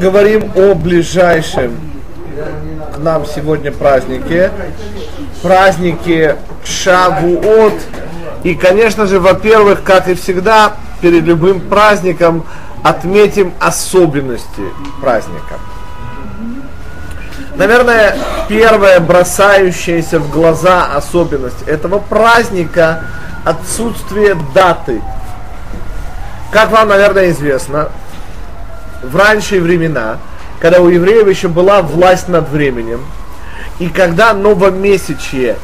поговорим о ближайшем к нам сегодня празднике. Празднике Шавуот. И, конечно же, во-первых, как и всегда, перед любым праздником отметим особенности праздника. Наверное, первая бросающаяся в глаза особенность этого праздника – отсутствие даты. Как вам, наверное, известно, в ранние времена, когда у евреев еще была власть над временем, и когда новомесячье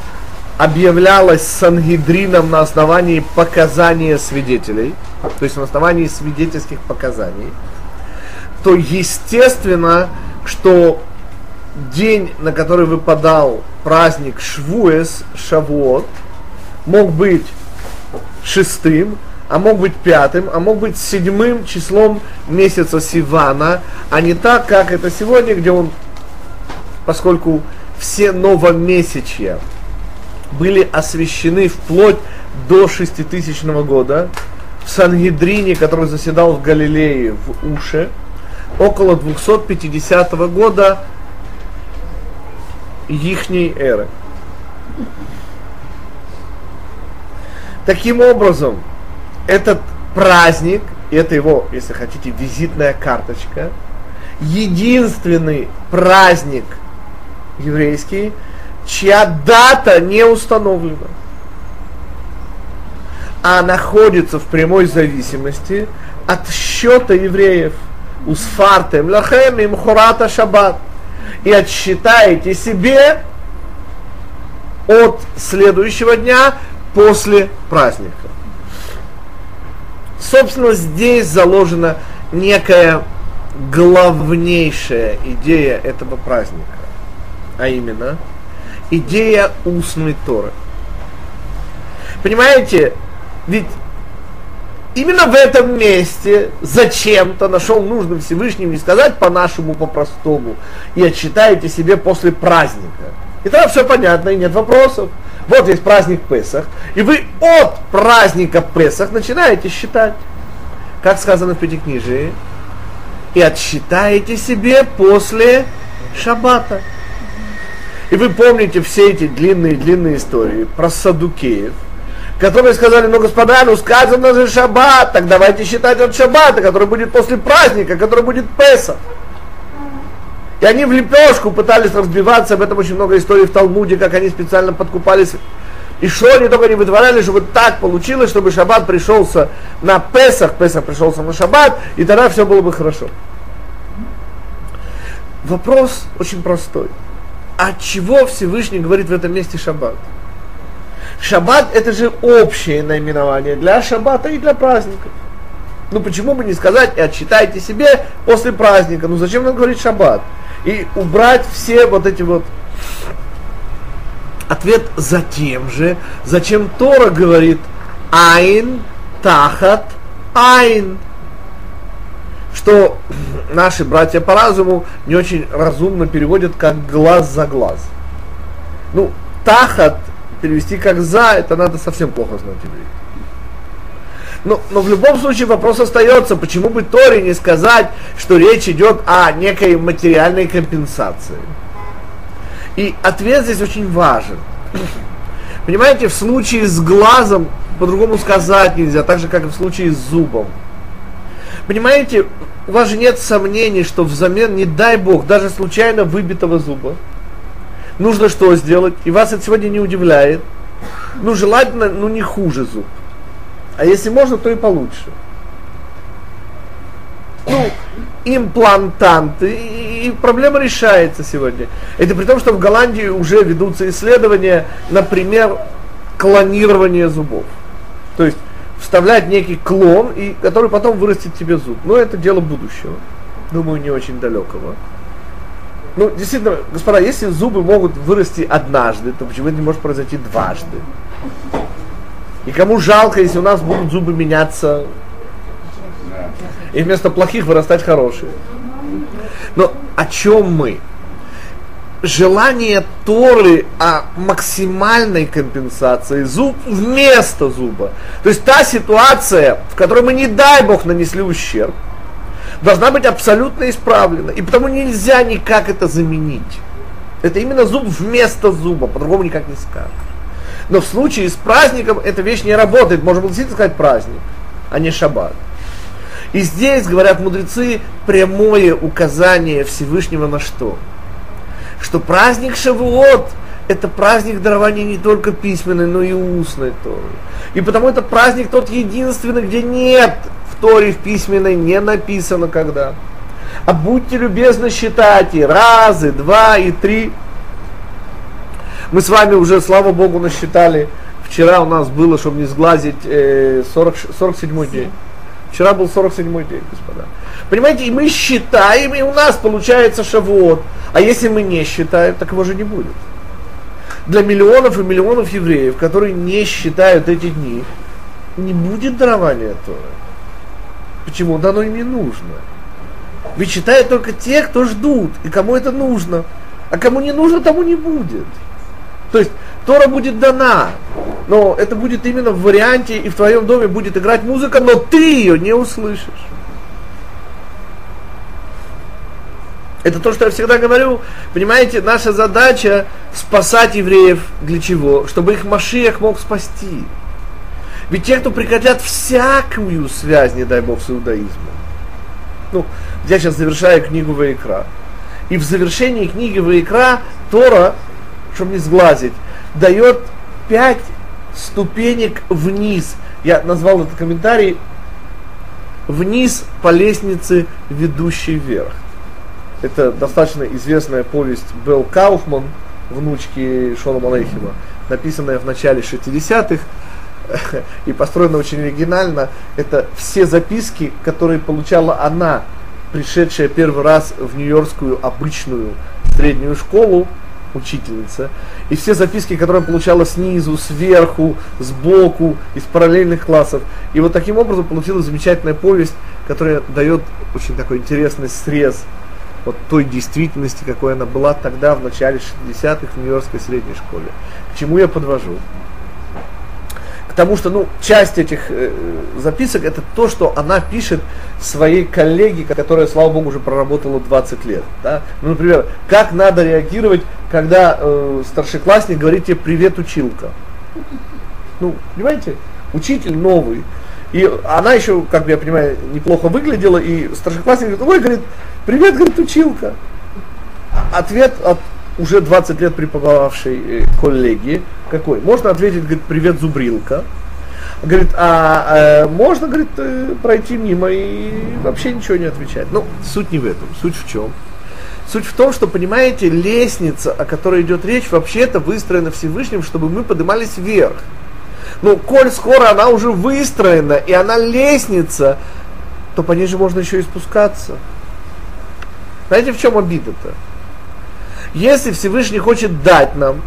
объявлялось Сангидрином на основании показания свидетелей, то есть на основании свидетельских показаний, то естественно, что день, на который выпадал праздник Швуэс, Шавуот, мог быть шестым, а мог быть пятым, а мог быть седьмым числом месяца Сивана, а не так, как это сегодня, где он, поскольку все новомесячья были освящены вплоть до шеститысячного года, в Сангидрине, который заседал в Галилее, в Уше, около 250 года ихней эры. Таким образом, этот праздник, это его, если хотите, визитная карточка, единственный праздник еврейский, чья дата не установлена, а находится в прямой зависимости от счета евреев. Усфартем лахем им хурата шаббат. И отсчитаете себе от следующего дня после праздника. Собственно, здесь заложена некая главнейшая идея этого праздника, а именно идея устной Торы. Понимаете, ведь именно в этом месте зачем-то нашел нужным Всевышним не сказать по-нашему, по-простому, и отчитаете себе после праздника. И тогда все понятно, и нет вопросов. Вот есть праздник Песах, и вы от праздника Песах начинаете считать, как сказано в Пятикнижии, и отсчитаете себе после Шаббата. И вы помните все эти длинные-длинные истории про Садукеев, которые сказали, ну, господа, ну, сказано же Шаббат, так давайте считать от Шаббата, который будет после праздника, который будет Песах. И они в лепешку пытались разбиваться, об этом очень много историй в Талмуде, как они специально подкупались. И что они только не вытворяли, чтобы так получилось, чтобы шаббат пришелся на Песах, Песах пришелся на шаббат, и тогда все было бы хорошо. Вопрос очень простой. А чего Всевышний говорит в этом месте шаббат? Шаббат это же общее наименование для шаббата и для праздников. Ну почему бы не сказать и отчитайте себе после праздника? Ну зачем нам говорить шаббат? И убрать все вот эти вот Ответ затем же, зачем Тора говорит Айн, Тахат, Айн. Что наши братья по разуму не очень разумно переводят как глаз за глаз. Ну, Тахат перевести как за, это надо совсем плохо знать евреи. Но, но в любом случае вопрос остается, почему бы Торе не сказать, что речь идет о некой материальной компенсации. И ответ здесь очень важен. Понимаете, в случае с глазом по-другому сказать нельзя, так же, как и в случае с зубом. Понимаете, у вас же нет сомнений, что взамен, не дай бог, даже случайно выбитого зуба, нужно что сделать? И вас это сегодня не удивляет. Ну, желательно, ну, не хуже зуб. А если можно, то и получше. Ну, имплантанты, и, проблема решается сегодня. Это при том, что в Голландии уже ведутся исследования, например, клонирование зубов. То есть вставлять некий клон, и, который потом вырастет тебе зуб. Но это дело будущего. Думаю, не очень далекого. Ну, действительно, господа, если зубы могут вырасти однажды, то почему это не может произойти дважды? И кому жалко, если у нас будут зубы меняться, и вместо плохих вырастать хорошие. Но о чем мы? Желание Торы о максимальной компенсации зуб вместо зуба. То есть та ситуация, в которой мы, не дай Бог, нанесли ущерб, должна быть абсолютно исправлена. И потому нельзя никак это заменить. Это именно зуб вместо зуба, по-другому никак не скажешь. Но в случае с праздником эта вещь не работает. Можно было действительно сказать праздник, а не шаббат. И здесь, говорят мудрецы, прямое указание Всевышнего на что? Что праздник Шавуот – это праздник дарования не только письменной, но и устной Торы. И потому это праздник тот единственный, где нет в Торе в письменной не написано когда. А будьте любезны считать и раз, и два, и три. Мы с вами уже, слава Богу, насчитали. Вчера у нас было, чтобы не сглазить, 40, 47 день. Вчера был 47-й день, господа. Понимаете, и мы считаем, и у нас получается шавуот. А если мы не считаем, так его же не будет. Для миллионов и миллионов евреев, которые не считают эти дни, не будет дарования Торы. Почему? Да оно им не нужно. Ведь считают только те, кто ждут, и кому это нужно. А кому не нужно, тому не будет. То есть Тора будет дана, но это будет именно в варианте, и в твоем доме будет играть музыка, но ты ее не услышишь. Это то, что я всегда говорю. Понимаете, наша задача спасать евреев для чего? Чтобы их Машиях мог спасти. Ведь те, кто прекратят всякую связь, не дай бог, с иудаизмом. Ну, я сейчас завершаю книгу Ваикра. И в завершении книги Ваикра Тора чтобы не сглазить, дает пять ступенек вниз. Я назвал этот комментарий вниз по лестнице, ведущей вверх. Это достаточно известная повесть Белл Кауфман, внучки Шона Малейхима, написанная в начале 60-х и построена очень оригинально. Это все записки, которые получала она, пришедшая первый раз в Нью-Йоркскую обычную среднюю школу, учительница, и все записки, которые она получала снизу, сверху, сбоку, из параллельных классов. И вот таким образом получилась замечательная повесть, которая дает очень такой интересный срез вот той действительности, какой она была тогда, в начале 60-х в Нью-Йоркской средней школе. К чему я подвожу? Потому что, ну, часть этих э, записок это то, что она пишет своей коллеге, которая, слава богу, уже проработала 20 лет. Да? Ну, например, как надо реагировать, когда э, старшеклассник говорит тебе «Привет, училка». Ну, понимаете, учитель новый. И она еще, как бы я понимаю, неплохо выглядела, и старшеклассник говорит, ой, говорит, привет, говорит, училка. Ответ от уже 20 лет преподававшей э, коллеги, какой? Можно ответить, говорит, привет, зубрилка. Говорит, а э, можно, говорит, э, пройти мимо и вообще ничего не отвечать. Ну, суть не в этом. Суть в чем? Суть в том, что, понимаете, лестница, о которой идет речь, вообще-то выстроена Всевышним, чтобы мы поднимались вверх. Но коль скоро она уже выстроена, и она лестница, то по ней же можно еще и спускаться. Знаете, в чем обида-то? Если Всевышний хочет дать нам,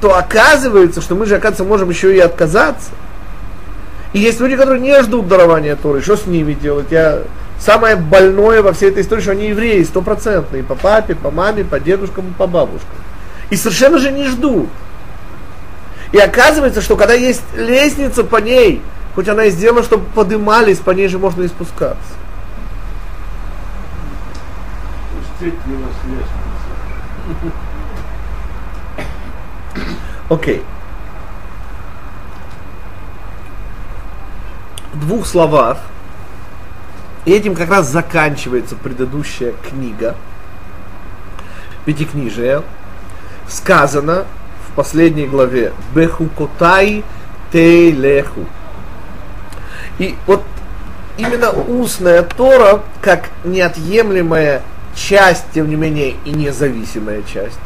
то оказывается, что мы же, оказывается, можем еще и отказаться. И есть люди, которые не ждут дарования Торы. Что с ними делать? Я самое больное во всей этой истории, что они евреи, стопроцентные. По папе, по маме, по дедушкам, по бабушкам. И совершенно же не ждут. И оказывается, что когда есть лестница по ней, хоть она и сделана, чтобы подымались, по ней же можно и спускаться. Пустить его с Окей. Okay. В двух словах, и этим как раз заканчивается предыдущая книга, пятикнижие, сказано в последней главе Бехукотай Тейлеху. И вот именно устная Тора, как неотъемлемая часть, тем не менее, и независимая часть.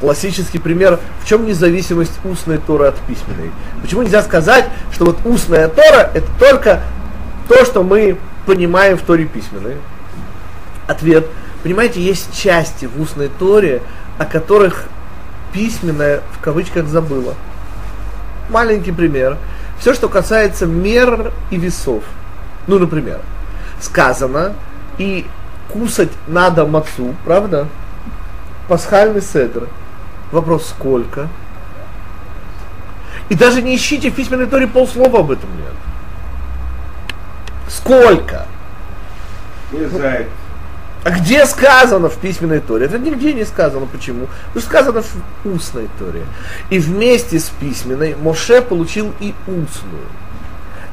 Классический пример, в чем независимость устной Торы от письменной. Почему нельзя сказать, что вот устная Тора это только то, что мы понимаем в Торе письменной? Ответ. Понимаете, есть части в устной Торе, о которых письменная в кавычках забыла. Маленький пример. Все, что касается мер и весов. Ну, например, сказано, и кусать надо мацу, правда? Пасхальный седр. Вопрос сколько? И даже не ищите в письменной торе полслова об этом нет. Сколько? Езайт. А где сказано в письменной Торе? Это нигде не сказано. Почему? Потому что сказано в устной Торе. И вместе с письменной Моше получил и устную.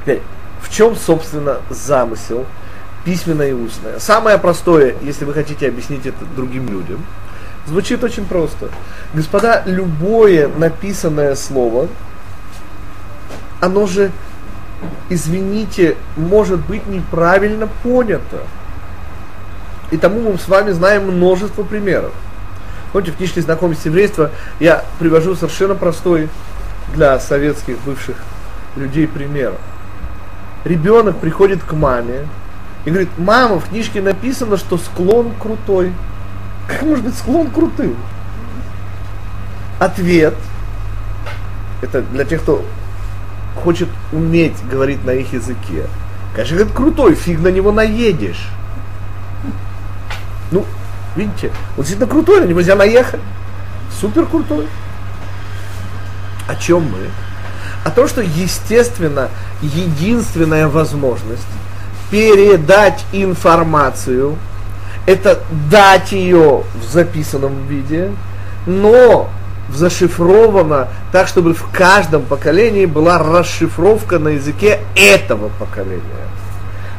Теперь, в чем, собственно, замысел письменное и устное? Самое простое, если вы хотите объяснить это другим людям, звучит очень просто. Господа, любое написанное слово, оно же, извините, может быть неправильно понято. И тому мы с вами знаем множество примеров. Помните, в книжке знакомств еврейства я привожу совершенно простой для советских бывших людей пример. Ребенок приходит к маме и говорит, мама, в книжке написано, что склон крутой. Как может быть склон крутым? Ответ, это для тех, кто хочет уметь говорить на их языке. Конечно, говорит, крутой, фиг на него наедешь. Ну, видите, он действительно крутой, на него нельзя наехать. Супер крутой. О чем мы? О том, что, естественно, единственная возможность передать информацию, это дать ее в записанном виде, но зашифровано так, чтобы в каждом поколении была расшифровка на языке этого поколения.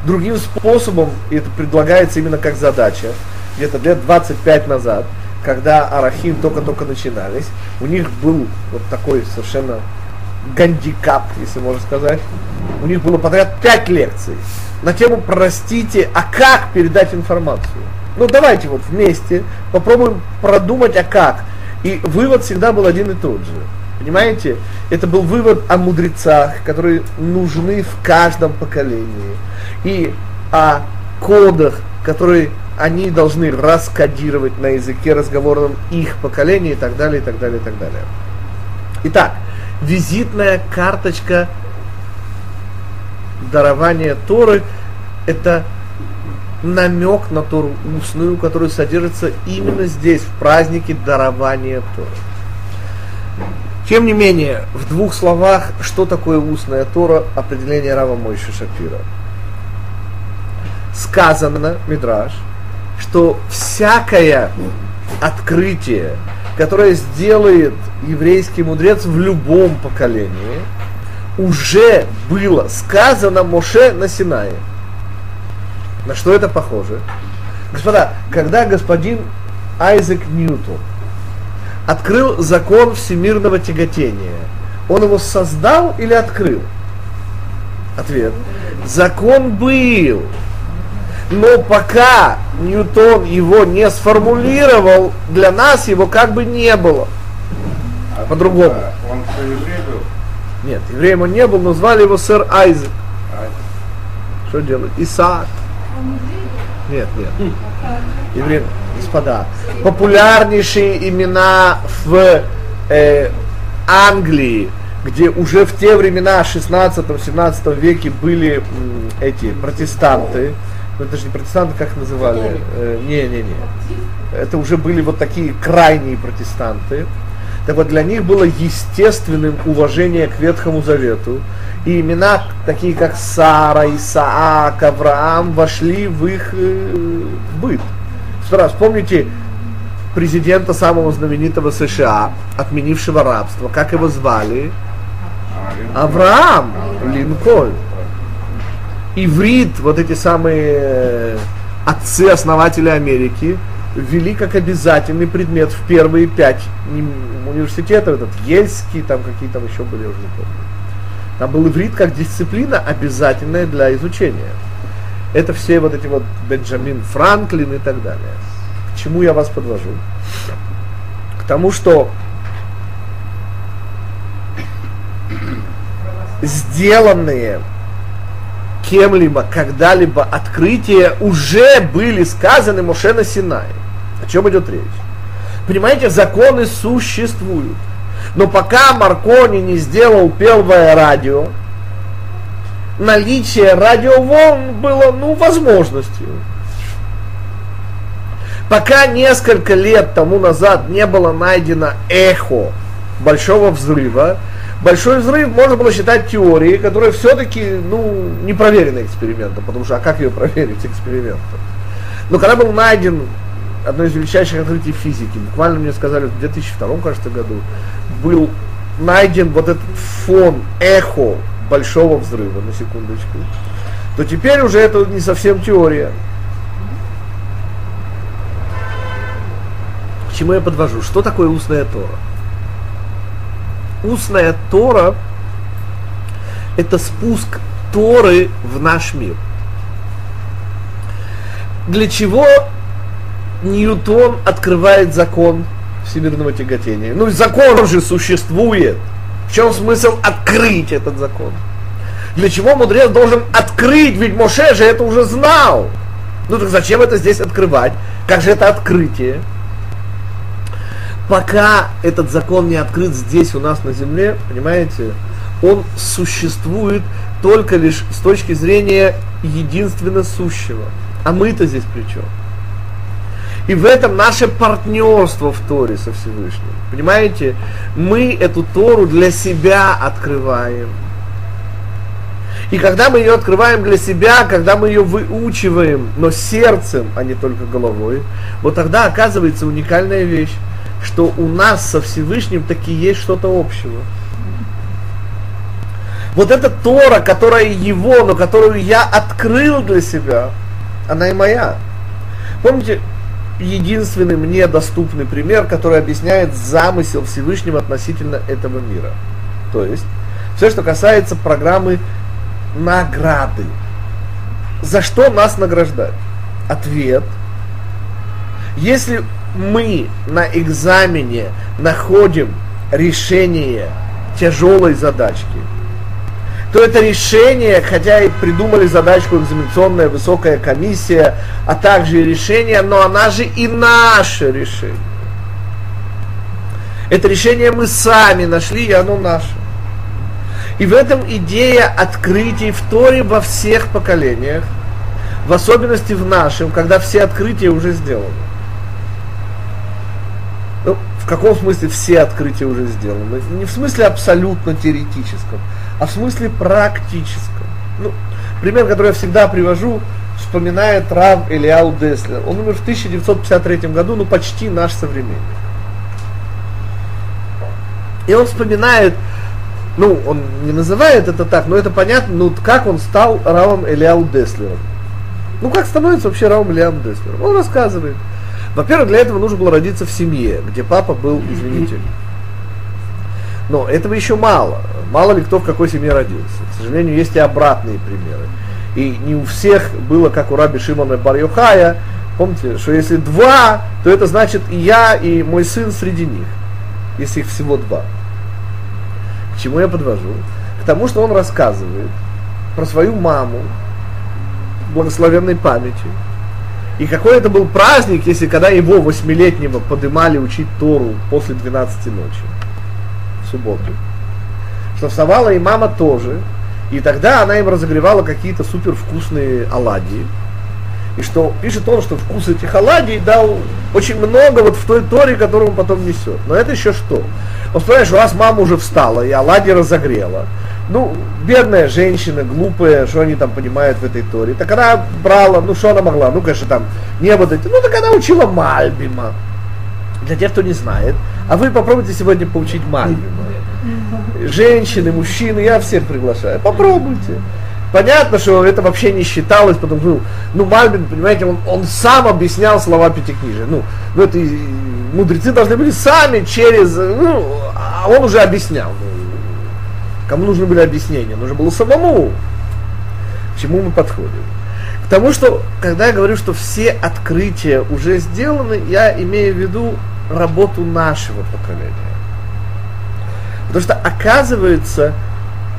Другим способом, это предлагается именно как задача, где-то лет 25 назад, когда Арахим только-только начинались, у них был вот такой совершенно гандикап, если можно сказать. У них было подряд 5 лекций на тему «Простите, а как передать информацию?» Ну давайте вот вместе попробуем продумать, а как. И вывод всегда был один и тот же. Понимаете? Это был вывод о мудрецах, которые нужны в каждом поколении. И о кодах, которые они должны раскодировать на языке разговорном их поколения и так далее, и так далее, и так далее. Итак, визитная карточка дарования Торы – это намек на Тору устную, которая содержится именно здесь, в празднике дарования Торы. Тем не менее, в двух словах, что такое устная Тора, определение Рава Мойши Шапира. Сказано, Мидраш, что всякое открытие, которое сделает еврейский мудрец в любом поколении, уже было сказано Моше на Синае. На что это похоже? Господа, когда господин Айзек Ньютон открыл закон всемирного тяготения, он его создал или открыл? Ответ. Закон был. Но пока Ньютон его не сформулировал, для нас его как бы не было. А По-другому. Он что, еврей был? Нет, евреем он не был, но звали его сэр Айзек. А, Что делать? Исаак. Нет, нет. Еврей, господа, популярнейшие имена в э, Англии, где уже в те времена, 16-17 веке, были эти протестанты. Ну это же не протестанты, как называли? Э, Не-не-не. Это уже были вот такие крайние протестанты. Так вот, для них было естественным уважение к Ветхому Завету. И имена, такие как Сара, Исаак, Авраам, вошли в их э, быт. Что раз, помните президента самого знаменитого США, отменившего рабство, как его звали? Авраам Линкольн. Иврит, вот эти самые э, отцы-основатели Америки, ввели как обязательный предмет в первые пять университетов, этот Ельский, там какие там еще были, уже не помню. Там был иврит как дисциплина обязательная для изучения. Это все вот эти вот Бенджамин Франклин и так далее. К чему я вас подвожу? К тому, что сделанные кем-либо когда-либо открытия уже были сказаны Моше на Синае. О чем идет речь? Понимаете, законы существуют. Но пока Маркони не сделал первое радио, наличие радиоволн было, ну, возможностью. Пока несколько лет тому назад не было найдено эхо большого взрыва, Большой взрыв можно было считать теорией, которая все-таки, ну, не проверена экспериментом, потому что, а как ее проверить экспериментом? Но когда был найден одно из величайших открытий физики, буквально мне сказали в 2002, кажется, году, был найден вот этот фон, эхо большого взрыва, на секундочку, то теперь уже это не совсем теория. К чему я подвожу? Что такое устная Тора? Устная Тора – это спуск Торы в наш мир. Для чего Ньютон открывает закон всемирного тяготения? Ну, закон же существует. В чем смысл открыть этот закон? Для чего мудрец должен открыть? Ведь Моше же это уже знал. Ну так зачем это здесь открывать? Как же это открытие? Пока этот закон не открыт здесь у нас на земле, понимаете, он существует только лишь с точки зрения единственно сущего. А мы-то здесь при чем? И в этом наше партнерство в Торе со Всевышним. Понимаете, мы эту Тору для себя открываем. И когда мы ее открываем для себя, когда мы ее выучиваем, но сердцем, а не только головой, вот тогда оказывается уникальная вещь что у нас со Всевышним таки есть что-то общего. Вот эта Тора, которая его, но которую я открыл для себя, она и моя. Помните, единственный мне доступный пример, который объясняет замысел Всевышнего относительно этого мира. То есть, все, что касается программы награды. За что нас награждать? Ответ. Если мы на экзамене находим решение тяжелой задачки, то это решение, хотя и придумали задачку экзаменационная высокая комиссия, а также решение, но она же и наше решение. Это решение мы сами нашли, и оно наше. И в этом идея открытий в Торе во всех поколениях, в особенности в нашем, когда все открытия уже сделаны. В каком смысле все открытия уже сделаны? Не в смысле абсолютно теоретическом, а в смысле практическом. Ну, пример, который я всегда привожу, вспоминает Рав Элиау Деслер. Он умер в 1953 году, ну почти наш современник. И он вспоминает, ну, он не называет это так, но это понятно, ну, как он стал Равом Элиау Деслером. Ну, как становится вообще Равом Элиау Деслером? Он рассказывает – во-первых, для этого нужно было родиться в семье, где папа был извинитель. Но этого еще мало. Мало ли кто в какой семье родился. К сожалению, есть и обратные примеры. И не у всех было, как у раби Шимона Бар-Йохая, помните, что если два, то это значит и я, и мой сын среди них. Если их всего два. К чему я подвожу? К тому, что он рассказывает про свою маму, благословенной памяти, и какой это был праздник, если когда его восьмилетнего подымали учить Тору после 12 ночи, в субботу. Что вставала и мама тоже. И тогда она им разогревала какие-то супер вкусные оладьи. И что пишет он, что вкус этих оладий дал очень много вот в той Торе, которую он потом несет. Но это еще что? Он вспоминает, что раз мама уже встала и оладьи разогрела, ну, бедная женщина, глупая, что они там понимают в этой Торе. Так она брала, ну что она могла? Ну, конечно, там не вот эти. Ну, так она учила Мальбима. Для тех, кто не знает. А вы попробуйте сегодня поучить Мальбима. Женщины, мужчины, я всех приглашаю. Попробуйте. Понятно, что это вообще не считалось, потому что, ну, Мальбин, понимаете, он, он сам объяснял слова Пятикнижия. Ну, ну, это мудрецы должны были сами через, ну, а он уже объяснял. Кому нужны были объяснения? Нужно было самому. К чему мы подходим? К тому, что, когда я говорю, что все открытия уже сделаны, я имею в виду работу нашего поколения. Потому что оказывается,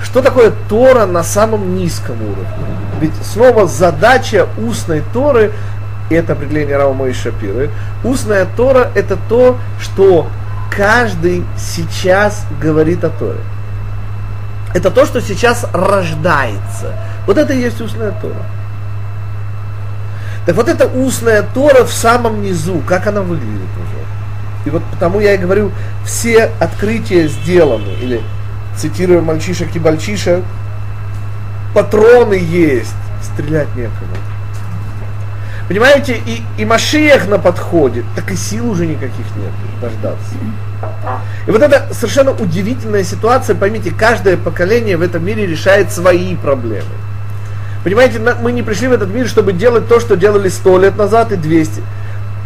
что такое Тора на самом низком уровне? Ведь снова задача устной Торы, и это определение Раума и Шапиры, устная Тора это то, что каждый сейчас говорит о Торе это то, что сейчас рождается. Вот это и есть устная Тора. Так вот эта устная Тора в самом низу, как она выглядит уже. И вот потому я и говорю, все открытия сделаны, или цитируя мальчишек и бальчишек, патроны есть, стрелять некому. Понимаете, и, и Машиях на подходе, так и сил уже никаких нет дождаться. И вот это совершенно удивительная ситуация, поймите, каждое поколение в этом мире решает свои проблемы. Понимаете, мы не пришли в этот мир, чтобы делать то, что делали сто лет назад и 200.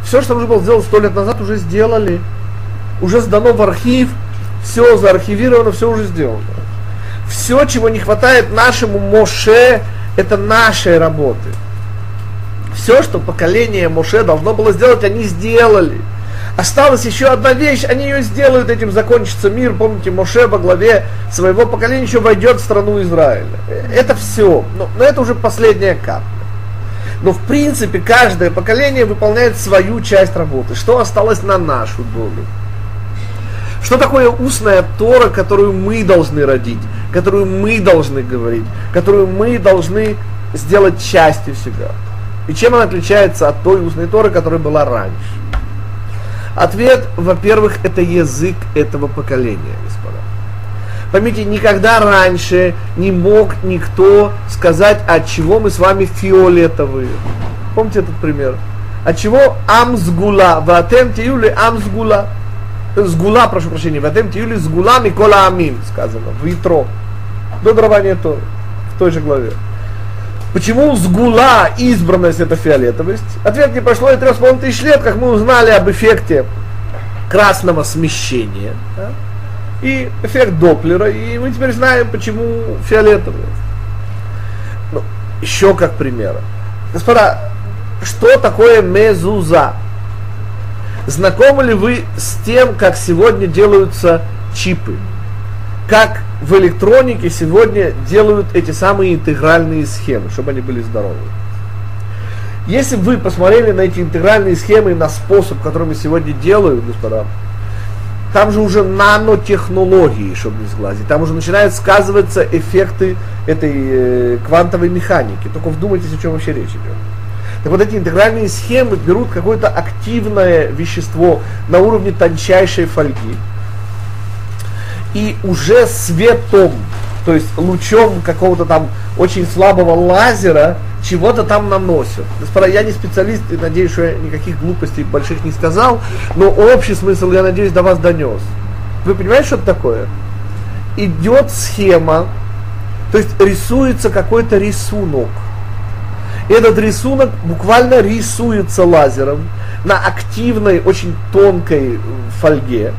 Все, что нужно было сделать сто лет назад, уже сделали. Уже сдано в архив, все заархивировано, все уже сделано. Все, чего не хватает нашему Моше, это нашей работы. Все, что поколение Моше должно было сделать, они сделали. Осталась еще одна вещь, они ее сделают, этим закончится мир. Помните, Моше во главе своего поколения еще войдет в страну Израиля. Это все. Но, но это уже последняя капля. Но в принципе каждое поколение выполняет свою часть работы. Что осталось на нашу долю? Что такое устная Тора, которую мы должны родить, которую мы должны говорить, которую мы должны сделать частью себя? И чем она отличается от той устной Торы, которая была раньше? Ответ, во-первых, это язык этого поколения, господа. Поймите, никогда раньше не мог никто сказать, от чего мы с вами фиолетовые. Помните этот пример? От чего амсгула, ватем тиюли амсгула. Сгула, прошу прощения, ватем тиюли сгула микола амим, сказано, в Итро. До дарования Торы, в той же главе. Почему сгула избранность это фиолетовость? Ответ не прошло и трех с половиной тысяч лет, как мы узнали об эффекте красного смещения да? и эффект Доплера, и мы теперь знаем, почему фиолетовый. Ну, еще как пример. Господа, что такое мезуза? Знакомы ли вы с тем, как сегодня делаются чипы? как в электронике сегодня делают эти самые интегральные схемы, чтобы они были здоровы. Если вы посмотрели на эти интегральные схемы, на способ, который мы сегодня делаем, господа, там же уже нанотехнологии, чтобы не сглазить. Там уже начинают сказываться эффекты этой э, квантовой механики. Только вдумайтесь, о чем вообще речь идет. Так вот эти интегральные схемы берут какое-то активное вещество на уровне тончайшей фольги, и уже светом, то есть лучом какого-то там очень слабого лазера чего-то там наносят. Господа, я не специалист и надеюсь, что я никаких глупостей больших не сказал, но общий смысл, я надеюсь, до вас донес. Вы понимаете, что это такое? Идет схема, то есть рисуется какой-то рисунок. Этот рисунок буквально рисуется лазером на активной, очень тонкой фольге.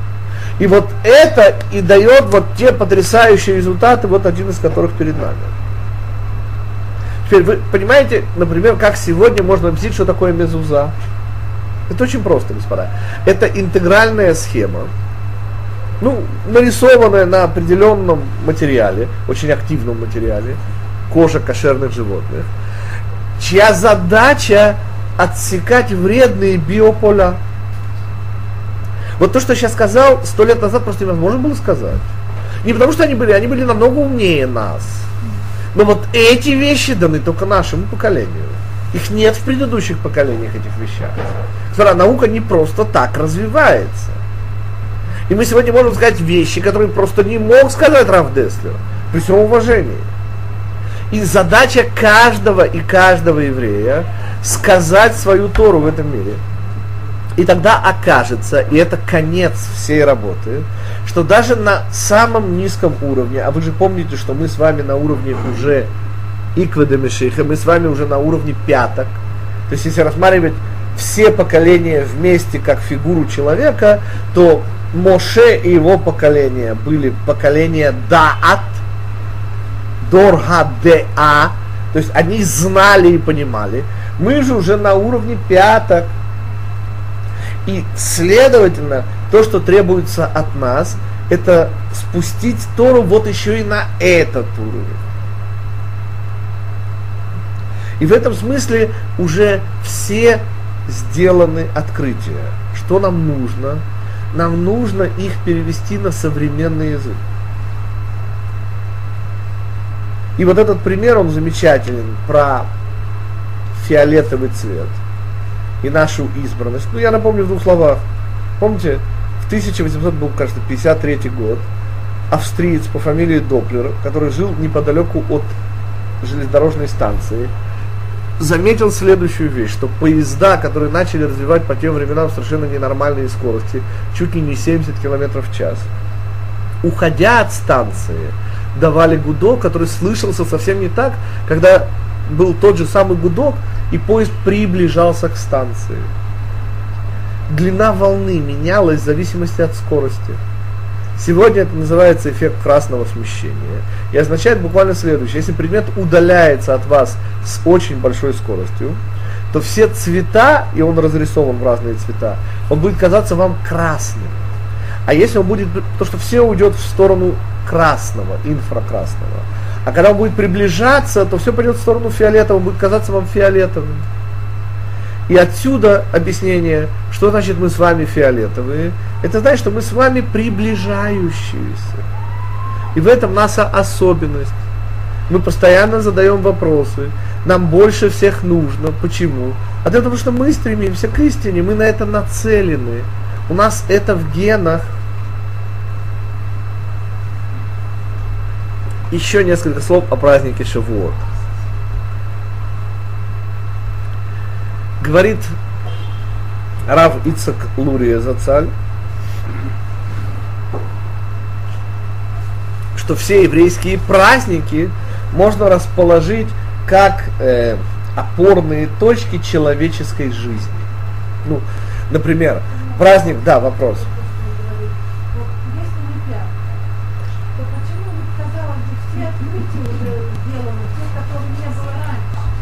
И вот это и дает вот те потрясающие результаты, вот один из которых перед нами. Теперь вы понимаете, например, как сегодня можно объяснить, что такое мезуза? Это очень просто, господа. Это интегральная схема, ну, нарисованная на определенном материале, очень активном материале, кожа кошерных животных, чья задача отсекать вредные биополя. Вот то, что я сейчас сказал, сто лет назад просто невозможно было сказать. Не потому что они были, они были намного умнее нас. Но вот эти вещи даны только нашему поколению. Их нет в предыдущих поколениях этих вещах. Смотря, наука не просто так развивается. И мы сегодня можем сказать вещи, которые просто не мог сказать Раф Деслер, при всем уважении. И задача каждого и каждого еврея сказать свою Тору в этом мире – и тогда окажется, и это конец всей работы, что даже на самом низком уровне, а вы же помните, что мы с вами на уровне уже Икведа Мишиха, мы с вами уже на уровне пяток, то есть если рассматривать все поколения вместе как фигуру человека, то Моше и его поколение были поколения Даат, Дорха Деа, то есть они знали и понимали. Мы же уже на уровне пяток, и, следовательно, то, что требуется от нас, это спустить Тору вот еще и на этот уровень. И в этом смысле уже все сделаны открытия. Что нам нужно? Нам нужно их перевести на современный язык. И вот этот пример, он замечателен, про фиолетовый цвет – и нашу избранность. Ну, я напомню в двух словах. Помните, в 1800 был, кажется, 53 год. австриец по фамилии Доплер, который жил неподалеку от железнодорожной станции, заметил следующую вещь, что поезда, которые начали развивать по тем временам совершенно ненормальные скорости, чуть ли не 70 км в час, уходя от станции, давали гудок, который слышался совсем не так, когда был тот же самый гудок, и поезд приближался к станции. Длина волны менялась в зависимости от скорости. Сегодня это называется эффект красного смещения. И означает буквально следующее. Если предмет удаляется от вас с очень большой скоростью, то все цвета, и он разрисован в разные цвета, он будет казаться вам красным. А если он будет, то что все уйдет в сторону красного, инфракрасного. А когда он будет приближаться, то все пойдет в сторону фиолетового, будет казаться вам фиолетовым. И отсюда объяснение, что значит мы с вами фиолетовые. Это значит, что мы с вами приближающиеся. И в этом наша особенность. Мы постоянно задаем вопросы. Нам больше всех нужно. Почему? А потому что мы стремимся к истине, мы на это нацелены. У нас это в генах. Еще несколько слов о празднике Шавуот. Говорит Рав Ицак Лурия Зацаль, что все еврейские праздники можно расположить как э, опорные точки человеческой жизни. Ну, например, праздник, да, вопрос.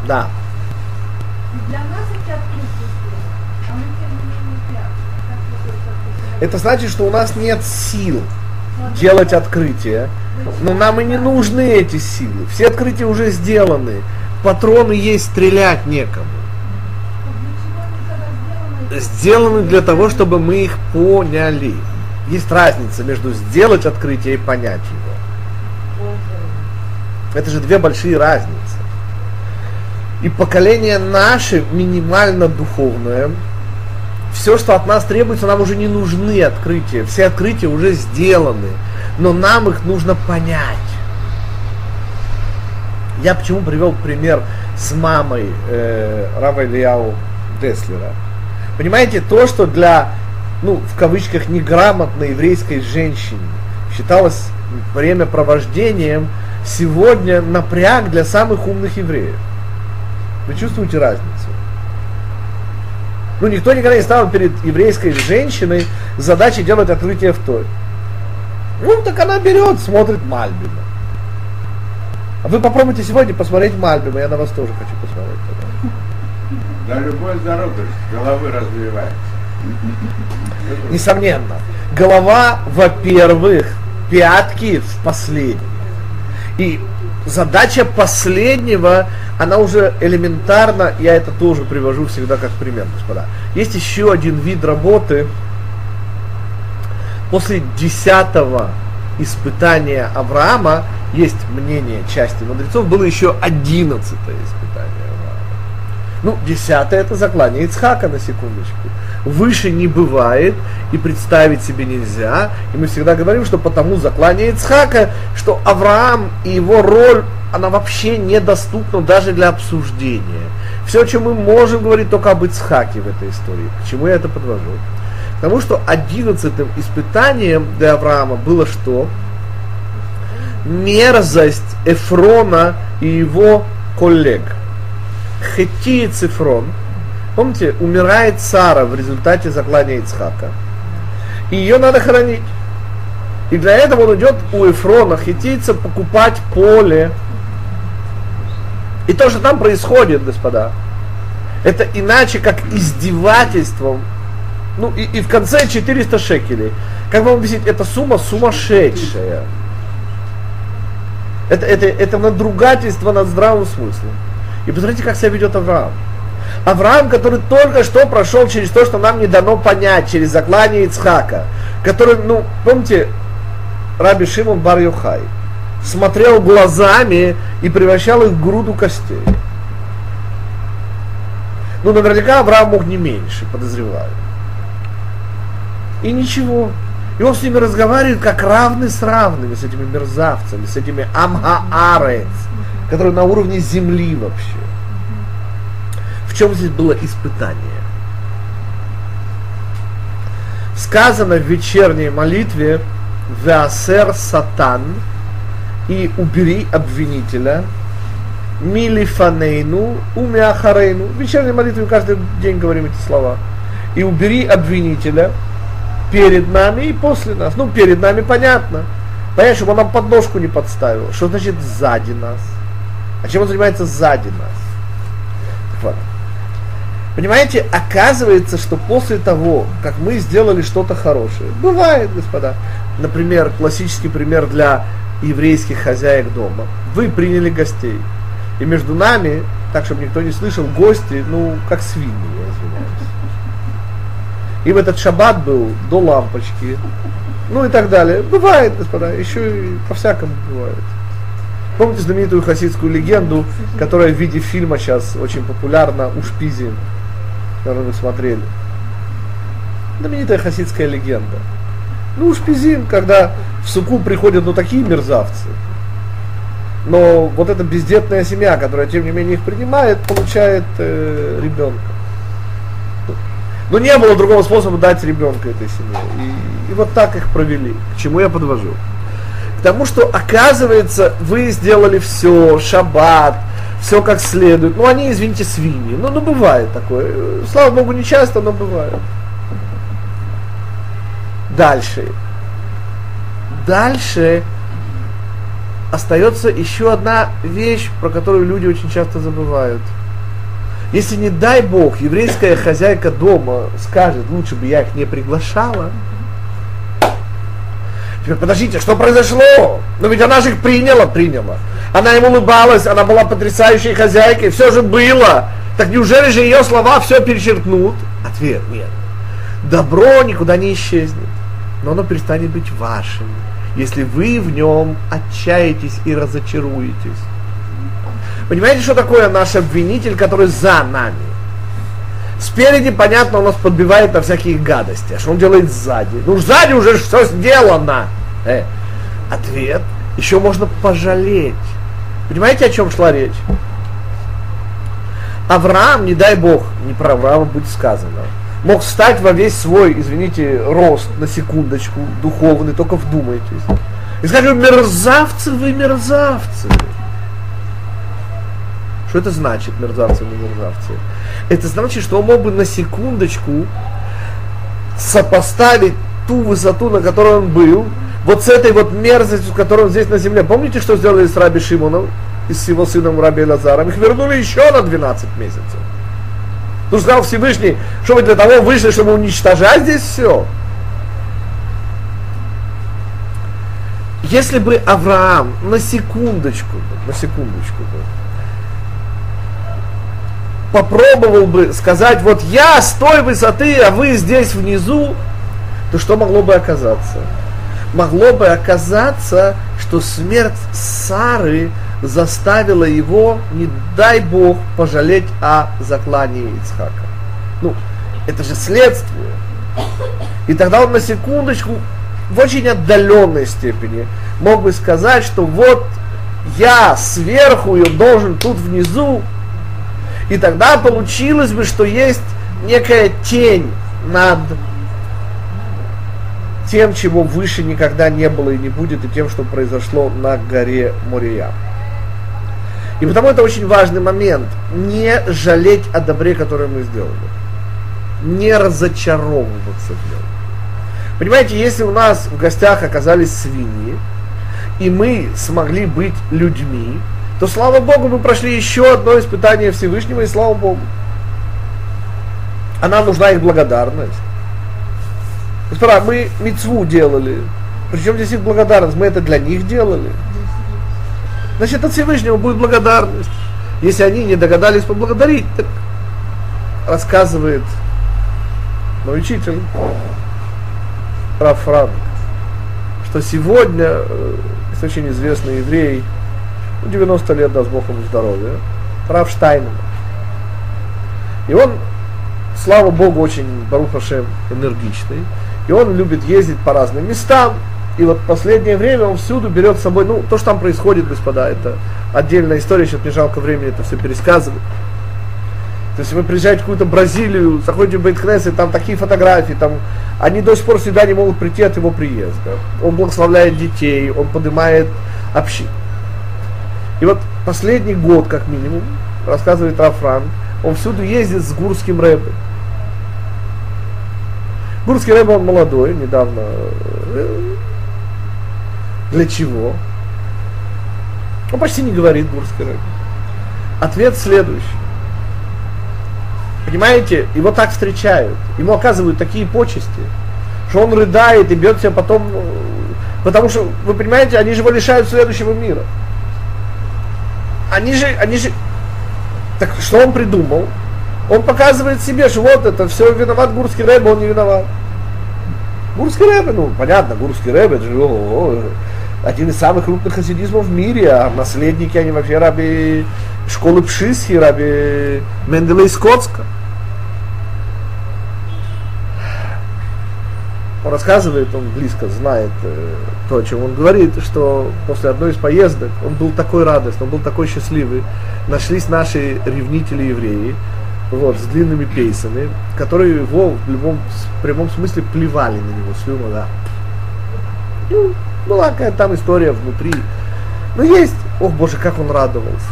Да. Это значит, что у нас нет сил делать открытия. Но нам и не нужны эти силы. Все открытия уже сделаны. Патроны есть, стрелять некому. Сделаны для того, чтобы мы их поняли. Есть разница между сделать открытие и понять его. Это же две большие разницы. И поколение наше минимально духовное, все, что от нас требуется, нам уже не нужны открытия. Все открытия уже сделаны. Но нам их нужно понять. Я почему привел пример с мамой э, Рава Деслера. Понимаете, то, что для, ну, в кавычках, неграмотной еврейской женщины считалось времяпровождением, сегодня напряг для самых умных евреев. Вы чувствуете разницу? Ну, никто никогда не ставил перед еврейской женщиной задачей делать открытие в той. Ну, так она берет, смотрит Мальбима. А вы попробуйте сегодня посмотреть Мальбима, я на вас тоже хочу посмотреть. Да любой здоровье головы развивается. Несомненно. Голова, во-первых, пятки в последние. И задача последнего, она уже элементарна, я это тоже привожу всегда как пример, господа. Есть еще один вид работы. После десятого испытания Авраама, есть мнение части мудрецов, было еще одиннадцатое испытание Авраама. Ну, десятое это заклание Ицхака, на секундочку выше не бывает и представить себе нельзя. И мы всегда говорим, что потому заклание Ицхака, что Авраам и его роль, она вообще недоступна даже для обсуждения. Все, чем мы можем говорить, только об Ицхаке в этой истории. К чему я это подвожу? Потому что одиннадцатым испытанием для Авраама было что? Мерзость Эфрона и его коллег. Хетиец Эфрон – Помните, умирает Сара в результате заклания Ицхака. И ее надо хоронить. И для этого он идет у Эфрона, хитийца, покупать поле. И то, что там происходит, господа, это иначе как издевательством. Ну и, и в конце 400 шекелей. Как вам объяснить, эта сумма сумасшедшая. Это, это, это надругательство над здравым смыслом. И посмотрите, как себя ведет Авраам. Авраам, который только что прошел через то, что нам не дано понять, через заклание Ицхака, который, ну, помните, Раби Шимон бар Юхай, смотрел глазами и превращал их в груду костей. Ну, наверняка Авраам мог не меньше, подозреваю. И ничего. И он с ними разговаривает как равный с равными, с этими мерзавцами, с этими амхаарец, которые на уровне земли вообще. Чем здесь было испытание? Сказано в вечерней молитве «Веасер сатан» и «Убери обвинителя» Милифанейну, умяхарейну. В вечерней молитве каждый день говорим эти слова. И убери обвинителя перед нами и после нас. Ну, перед нами понятно. Понятно, чтобы он нам подножку не подставил. Что значит сзади нас? А чем он занимается сзади нас? Вот. Понимаете, оказывается, что после того, как мы сделали что-то хорошее, бывает, господа, например, классический пример для еврейских хозяек дома. Вы приняли гостей. И между нами, так чтобы никто не слышал, гости, ну, как свиньи, я извиняюсь. И в этот шаббат был до лампочки, ну и так далее. Бывает, господа, еще и по-всякому бывает. Помните знаменитую хасидскую легенду, которая в виде фильма сейчас очень популярна, Ушпизи, которую вы смотрели. Знаменитая хасидская легенда. Ну, Ушпизим, когда в суку приходят ну такие мерзавцы, но вот эта бездетная семья, которая тем не менее их принимает, получает э, ребенка. Но не было другого способа дать ребенка этой семье. И, и вот так их провели. К чему я подвожу? К тому, что оказывается, вы сделали все, шаббат, все как следует. Ну, они, извините, свиньи. Ну, ну, бывает такое. Слава Богу, не часто, но бывает. Дальше. Дальше остается еще одна вещь, про которую люди очень часто забывают. Если не дай бог, еврейская хозяйка дома скажет, лучше бы я их не приглашала. Теперь подождите, что произошло? Ну ведь она же их приняла, приняла. Она им улыбалась, она была потрясающей хозяйкой, все же было. Так неужели же ее слова все перечеркнут? Ответ нет. Добро никуда не исчезнет, но оно перестанет быть вашим если вы в нем отчаетесь и разочаруетесь. Понимаете, что такое наш обвинитель, который за нами? Спереди, понятно, он нас подбивает на всякие гадости. А что он делает сзади? Ну, сзади уже все сделано. Э. Ответ. Еще можно пожалеть. Понимаете, о чем шла речь? Авраам, не дай бог, не про Авраама будет сказано, мог встать во весь свой, извините, рост, на секундочку, духовный, только вдумайтесь. И сказать, мерзавцы вы, мерзавцы. Что это значит, мерзавцы вы, мерзавцы? Это значит, что он мог бы на секундочку сопоставить ту высоту, на которой он был, вот с этой вот мерзостью, с которой он здесь на земле. Помните, что сделали с Раби Шимоном и с его сыном Раби Лазаром? Их вернули еще на 12 месяцев. Ну, сказал Всевышний, что вы для того вышли, чтобы уничтожать здесь все. Если бы Авраам на секундочку, на секундочку, попробовал бы сказать, вот я с той высоты, а вы здесь внизу, то что могло бы оказаться? Могло бы оказаться, что смерть Сары заставила его, не дай Бог, пожалеть о заклании Ицхака. Ну, это же следствие. И тогда он на секундочку в очень отдаленной степени мог бы сказать, что вот я сверху ее должен тут внизу. И тогда получилось бы, что есть некая тень над тем, чего выше никогда не было и не будет, и тем, что произошло на горе Мория. И потому это очень важный момент. Не жалеть о добре, которое мы сделали. Не разочаровываться в нем. Понимаете, если у нас в гостях оказались свиньи, и мы смогли быть людьми, то слава Богу, мы прошли еще одно испытание Всевышнего, и слава Богу. А нам нужна их благодарность. Господа, мы мецву делали. Причем здесь их благодарность? Мы это для них делали. Значит, от Всевышнего будет благодарность. Если они не догадались поблагодарить, так рассказывает мой учитель Раф Франк, что сегодня э, есть очень известный еврей, 90 лет, даст Бог ему здоровья, Раф Штайнман. И он слава богу, очень, Барух Хашем, энергичный. И он любит ездить по разным местам. И вот последнее время он всюду берет с собой, ну, то, что там происходит, господа, это отдельная история, сейчас мне жалко времени это все пересказывать. То есть вы приезжаете в какую-то Бразилию, заходите в Бейтхнес, и там такие фотографии, там они до сих пор всегда не могут прийти от его приезда. Он благословляет детей, он поднимает общину. И вот последний год, как минимум, рассказывает Рафран, он всюду ездит с гурским рэбом. Гурский рэб, он молодой, недавно. Э, для чего? Он почти не говорит гурский рэб. Ответ следующий. Понимаете, его так встречают, ему оказывают такие почести, что он рыдает и бьет себя потом, э, потому что, вы понимаете, они же его лишают следующего мира. Они же, они же, так что он придумал? Он показывает себе, что вот это все виноват Гурский Рэб, он не виноват. Гурский Рэбе, ну понятно, Гурский Рэбе, это же о, о, один из самых крупных хасидизмов в мире, а наследники они вообще раби школы Пшисхи, раби Менделя и Скотска. он рассказывает, он близко знает э, то, о чем он говорит, что после одной из поездок он был такой радостный, он был такой счастливый. Нашлись наши ревнители евреи, вот, с длинными пейсами, которые его в любом в прямом смысле плевали на него, слюну, да. Ну, была какая-то там история внутри. Но есть, ох боже, как он радовался.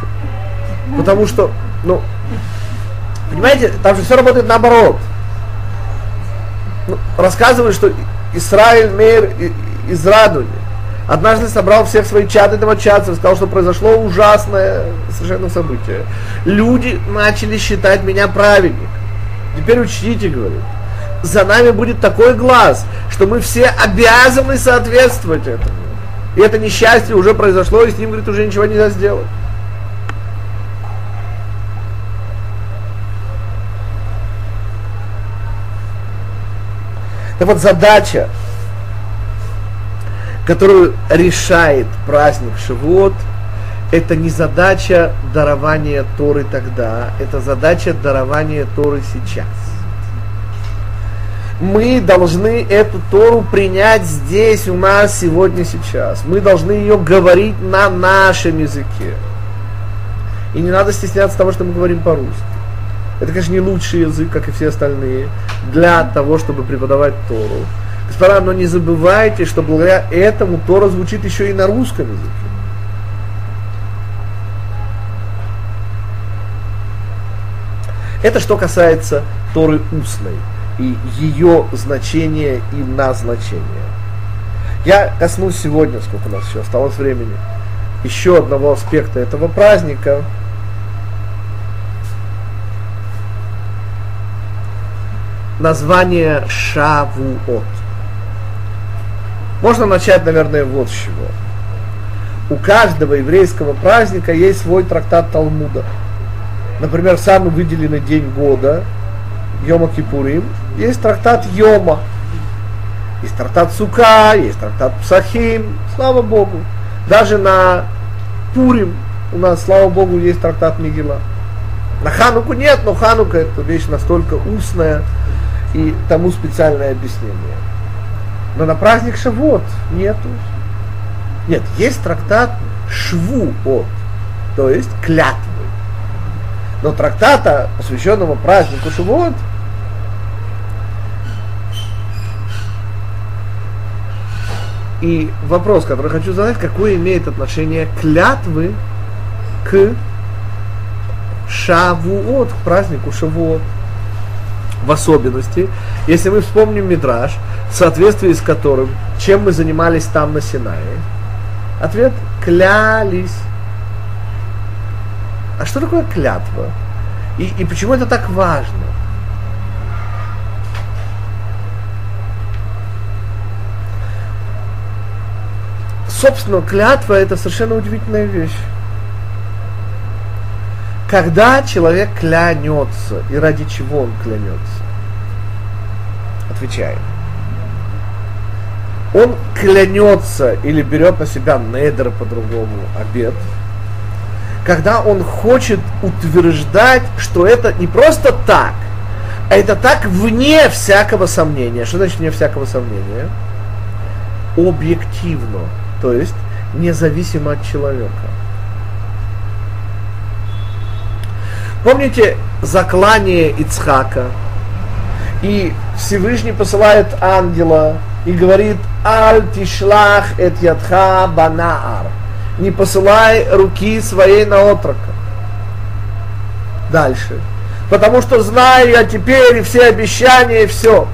Потому что, ну, понимаете, там же все работает наоборот ну, рассказывают, что Израиль мир из радуги. Однажды собрал всех своих чад и домочадцев, сказал, что произошло ужасное совершенно событие. Люди начали считать меня праведником. Теперь учтите, говорит, за нами будет такой глаз, что мы все обязаны соответствовать этому. И это несчастье уже произошло, и с ним, говорит, уже ничего нельзя сделать. Так вот, задача, которую решает праздник Шивот, это не задача дарования Торы тогда, это задача дарования Торы сейчас. Мы должны эту Тору принять здесь, у нас, сегодня, сейчас. Мы должны ее говорить на нашем языке. И не надо стесняться того, что мы говорим по-русски. Это, конечно, не лучший язык, как и все остальные, для того, чтобы преподавать Тору. Господа, но не забывайте, что благодаря этому Тора звучит еще и на русском языке. Это что касается Торы устной и ее значения и назначения. Я коснусь сегодня, сколько у нас еще осталось времени, еще одного аспекта этого праздника – название Шавуот. Можно начать, наверное, вот с чего. У каждого еврейского праздника есть свой трактат Талмуда. Например, самый выделенный день года, Йома Кипурим, есть трактат Йома. Есть трактат Сука, есть трактат Псахим, слава Богу. Даже на Пурим у нас, слава Богу, есть трактат Мигела. На Хануку нет, но Ханука это вещь настолько устная, и тому специальное объяснение. Но на праздник Шавот нету. Нет, есть трактат Шву от, то есть клятвы. Но трактата, посвященного празднику Шавот, И вопрос, который хочу задать, какое имеет отношение клятвы к Шавуот, к празднику Шавуот в особенности, если мы вспомним Мидраж, в соответствии с которым, чем мы занимались там на Синае, ответ – клялись. А что такое клятва? И, и почему это так важно? Собственно, клятва – это совершенно удивительная вещь. Когда человек клянется, и ради чего он клянется? Отвечаем. Он клянется или берет на себя недер по-другому обед, когда он хочет утверждать, что это не просто так, Это так вне всякого сомнения. Что значит вне всякого сомнения? Объективно. То есть независимо от человека. Помните заклание Ицхака? И Всевышний посылает ангела и говорит, Аль тишлах эт ядха банаар. Не посылай руки своей на отрока. Дальше. Потому что знаю я теперь и все обещания, и все.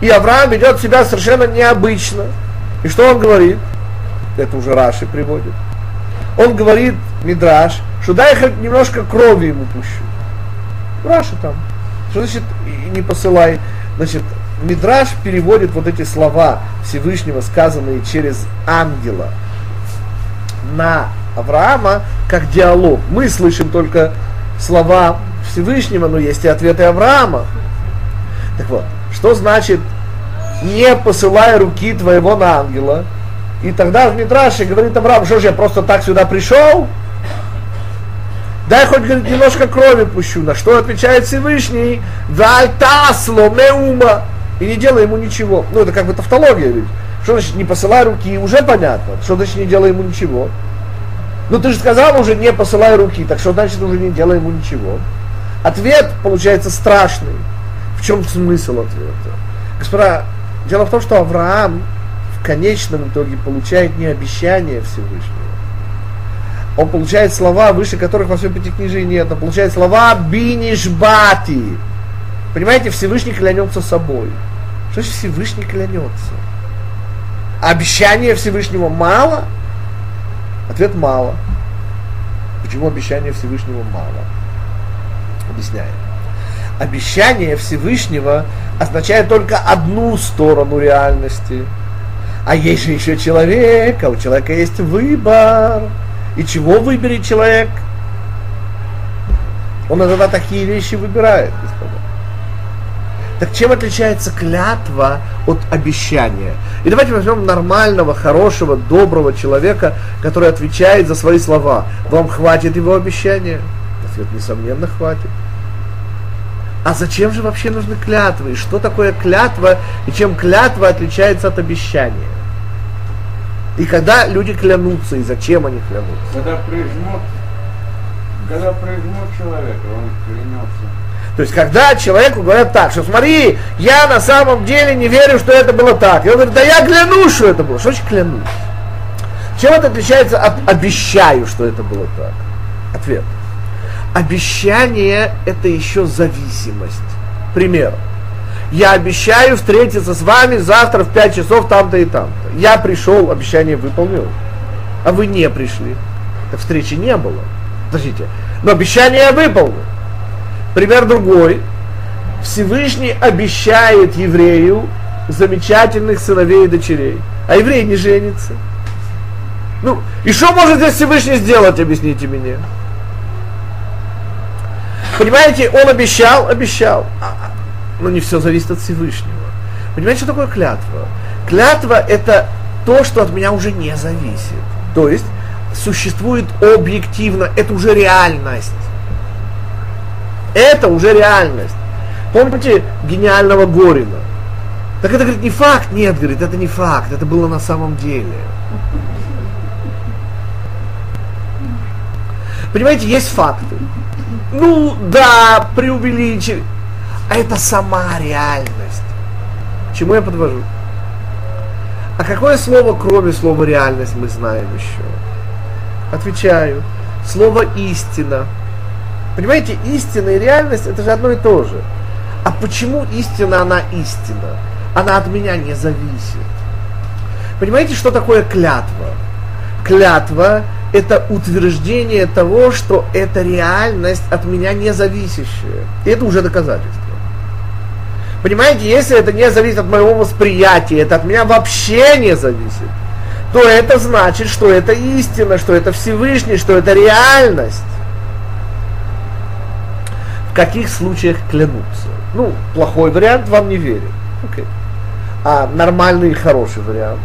И Авраам ведет себя совершенно необычно. И что он говорит? Это уже Раши приводит. Он говорит, Мидраш, что дай хоть немножко крови ему пущу. Раши там. Что значит не посылай? Значит, Мидраш переводит вот эти слова Всевышнего, сказанные через ангела, на Авраама, как диалог. Мы слышим только слова Всевышнего, но есть и ответы Авраама. Так вот, что значит не посылай руки твоего на ангела? И тогда в Мидраше говорит Авраам, что же я просто так сюда пришел? Дай хоть говорит, немножко крови пущу. На что отвечает Всевышний? Вальтасло меума и не делай ему ничего. Ну, это как бы тавтология ведь. Что значит не посылай руки? Уже понятно. Что значит не делай ему ничего? Ну, ты же сказал уже не посылай руки, так что значит уже не делай ему ничего? Ответ получается страшный. В чем смысл ответа? Господа, дело в том, что Авраам в конечном итоге получает не обещание Всевышнего. Он получает слова, выше которых во всем пятикнижии нет. Он получает слова бинишбати. Понимаете, Всевышний клянется собой. Что же Всевышний клянется? Обещание Всевышнего мало? Ответ мало. Почему обещание Всевышнего мало? Объясняем. Обещание Всевышнего означает только одну сторону реальности. А есть же еще человек, а у человека есть выбор. И чего выберет человек? Он иногда такие вещи выбирает, господа. Так чем отличается клятва от обещания? И давайте возьмем нормального, хорошего, доброго человека, который отвечает за свои слова. Вам хватит его обещания? Ответ, несомненно, хватит. А зачем же вообще нужны клятвы? И что такое клятва? И чем клятва отличается от обещания? И когда люди клянутся, и зачем они клянутся? Когда прижмут, когда прижмут человека, он клянется. То есть, когда человеку говорят так, что смотри, я на самом деле не верю, что это было так. И он говорит, да я клянусь, что это было. Что значит клянусь? Чем это отличается от обещаю, что это было так? Ответ. Обещание – это еще зависимость. Пример. Я обещаю встретиться с вами завтра в 5 часов там-то и там-то. Я пришел, обещание выполнил. А вы не пришли. Так встречи не было. Подождите. Но обещание я выполнил. Пример другой. Всевышний обещает еврею замечательных сыновей и дочерей. А еврей не женится. Ну, и что может здесь Всевышний сделать, объясните мне. Понимаете, он обещал, обещал. Но не все зависит от Всевышнего. Понимаете, что такое клятва? Клятва это то, что от меня уже не зависит. То есть существует объективно, это уже реальность. Это уже реальность. Помните гениального Горина? Так это, говорит, не факт? Нет, говорит, это не факт, это было на самом деле. Понимаете, есть факты. Ну, да, преувеличили. А это сама реальность. чему я подвожу? А какое слово, кроме слова реальность, мы знаем еще? Отвечаю. Слово истина. Понимаете, истина и реальность это же одно и то же. А почему истина, она истина? Она от меня не зависит. Понимаете, что такое клятва? Клятва – это утверждение того, что это реальность от меня не зависящая. И это уже доказательство. Понимаете, если это не зависит от моего восприятия, это от меня вообще не зависит, то это значит, что это истина, что это Всевышний, что это реальность каких случаях клянутся. Ну, плохой вариант вам не верит. Okay. А нормальный и хороший вариант.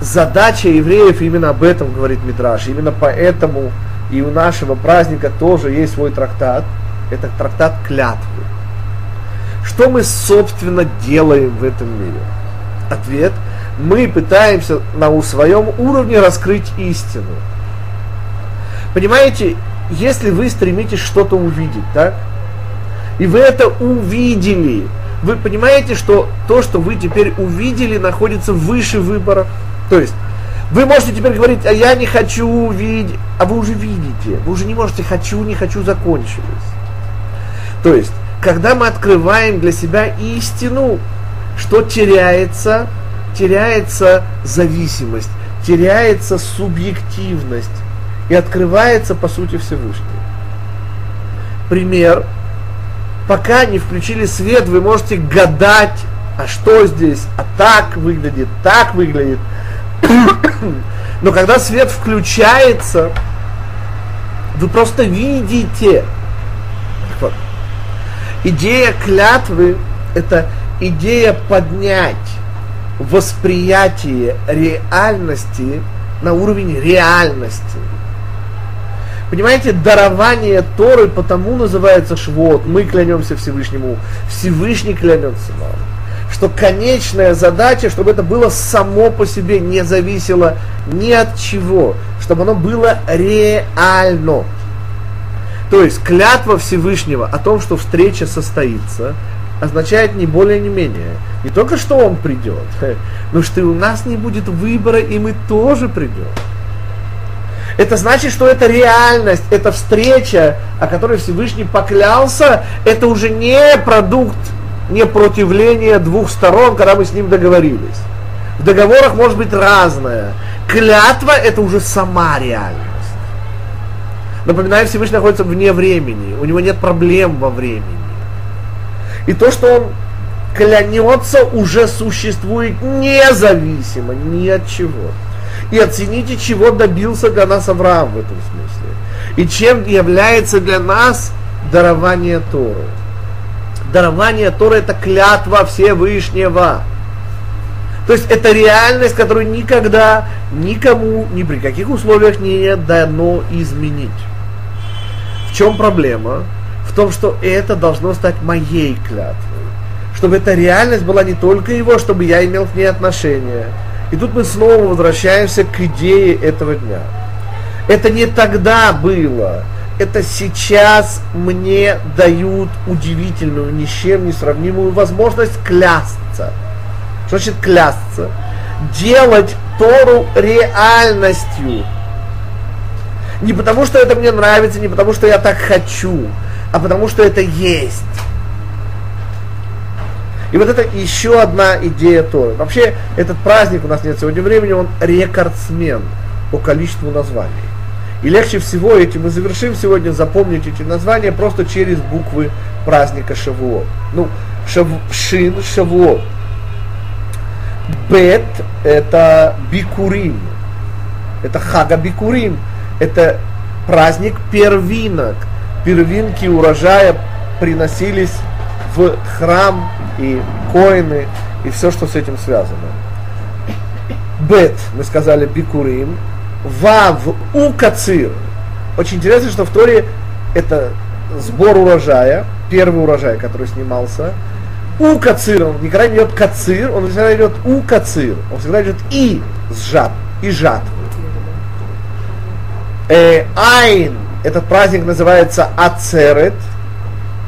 Задача евреев именно об этом говорит Мидраш. Именно поэтому и у нашего праздника тоже есть свой трактат. Это трактат клятвы. Что мы, собственно, делаем в этом мире? Ответ – мы пытаемся на своем уровне раскрыть истину. Понимаете, если вы стремитесь что-то увидеть, так? И вы это увидели, вы понимаете, что то, что вы теперь увидели, находится выше выбора. То есть, вы можете теперь говорить, а я не хочу увидеть, а вы уже видите. Вы уже не можете хочу, не хочу, закончилось. То есть, когда мы открываем для себя истину, что теряется, теряется зависимость, теряется субъективность и открывается, по сути, Всевышний. Пример. Пока не включили свет, вы можете гадать, а что здесь, а так выглядит, так выглядит. Но когда свет включается, вы просто видите. Вот. Идея клятвы – это идея поднять восприятие реальности на уровень реальности. Понимаете, дарование Торы потому называется швот. Мы клянемся Всевышнему, Всевышний клянется нам. Что конечная задача, чтобы это было само по себе, не зависело ни от чего, чтобы оно было реально. То есть клятва Всевышнего о том, что встреча состоится, означает не более, не менее. Не только что он придет, но что и у нас не будет выбора, и мы тоже придем. Это значит, что это реальность, это встреча, о которой Всевышний поклялся, это уже не продукт не противления двух сторон, когда мы с ним договорились. В договорах может быть разное. Клятва это уже сама реальность. Напоминаю, Всевышний находится вне времени, у него нет проблем во времени. И то, что он клянется, уже существует независимо ни от чего. И оцените, чего добился для нас Авраам в этом смысле. И чем является для нас дарование Торы. Дарование Торы это клятва Всевышнего. То есть это реальность, которую никогда никому, ни при каких условиях не дано изменить. В чем проблема? в том, что это должно стать моей клятвой. Чтобы эта реальность была не только его, чтобы я имел к ней отношение. И тут мы снова возвращаемся к идее этого дня. Это не тогда было, это сейчас мне дают удивительную, ни с чем не сравнимую возможность клясться. Что значит клясться? Делать Тору реальностью. Не потому, что это мне нравится, не потому, что я так хочу, а потому что это есть. И вот это еще одна идея Торы. Вообще, этот праздник, у нас нет сегодня времени, он рекордсмен по количеству названий. И легче всего этим мы завершим сегодня запомнить эти названия просто через буквы праздника Шавуот. Ну, шав, Шин, Шавуот. Бет – это Бикурим. Это Хага Бикурим. Это праздник первинок – первинки урожая приносились в храм и коины и все, что с этим связано. Бет, мы сказали, бикурим. Вав, укацир. Очень интересно, что в Торе это сбор урожая, первый урожай, который снимался. У кацир, он никогда не идет кацир, он всегда идет у кацир, он всегда идет и сжат, и жатвы. Э, айн, этот праздник называется Ацерет.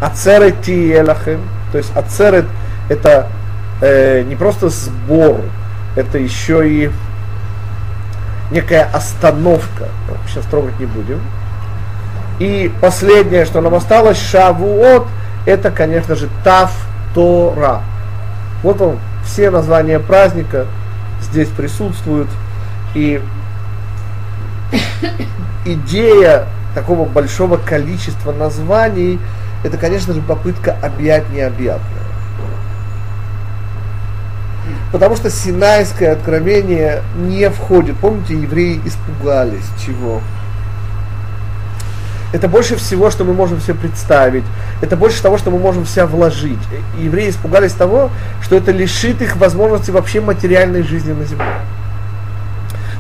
Ацерет Тиелахем. То есть Ацерет это э, не просто сбор, это еще и некая остановка. Сейчас трогать не будем. И последнее, что нам осталось, Шавуот, это, конечно же, Тав Тора. Вот он, все названия праздника здесь присутствуют. И идея такого большого количества названий, это, конечно же, попытка объять необъятное. Потому что Синайское откровение не входит. Помните, евреи испугались чего? Это больше всего, что мы можем себе представить. Это больше того, что мы можем себя вложить. евреи испугались того, что это лишит их возможности вообще материальной жизни на земле.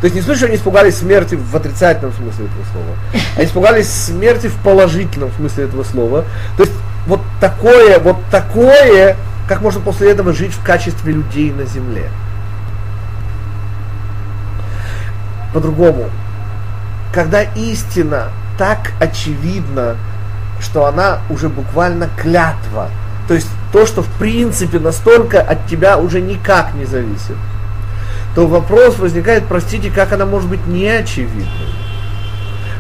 То есть не слышу, они испугались смерти в отрицательном смысле этого слова, а испугались смерти в положительном смысле этого слова. То есть вот такое, вот такое, как можно после этого жить в качестве людей на земле. По-другому, когда истина так очевидна, что она уже буквально клятва, то есть то, что в принципе настолько от тебя уже никак не зависит, то вопрос возникает, простите, как она может быть неочевидной?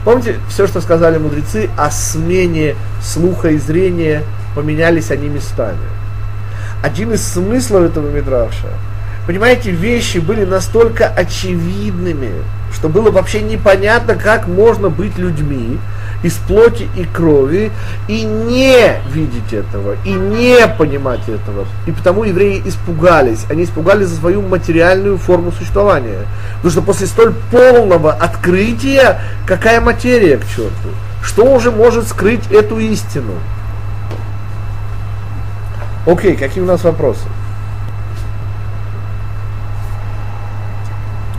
Помните, все, что сказали мудрецы о смене слуха и зрения, поменялись они местами. Один из смыслов этого мидраша, понимаете, вещи были настолько очевидными, что было вообще непонятно, как можно быть людьми, из плоти и крови и не видеть этого, и не понимать этого. И потому евреи испугались. Они испугались за свою материальную форму существования. Потому что после столь полного открытия, какая материя к черту? Что уже может скрыть эту истину? Окей, какие у нас вопросы?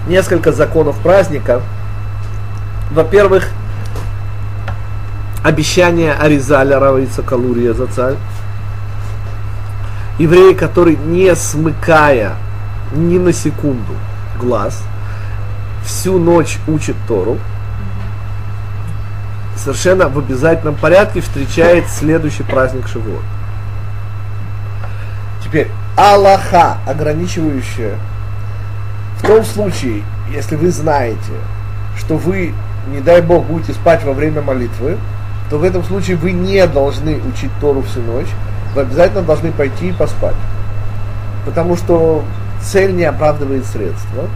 Несколько законов праздника. Во-первых, обещание Аризаля Равица Калурия Зацаль. Еврей, который не смыкая ни на секунду глаз, всю ночь учит Тору, совершенно в обязательном порядке встречает следующий праздник Шивот. Теперь, Аллаха, ограничивающая в том случае, если вы знаете, что вы, не дай Бог, будете спать во время молитвы, то в этом случае вы не должны учить Тору всю ночь, вы обязательно должны пойти и поспать. Потому что цель не оправдывает средства.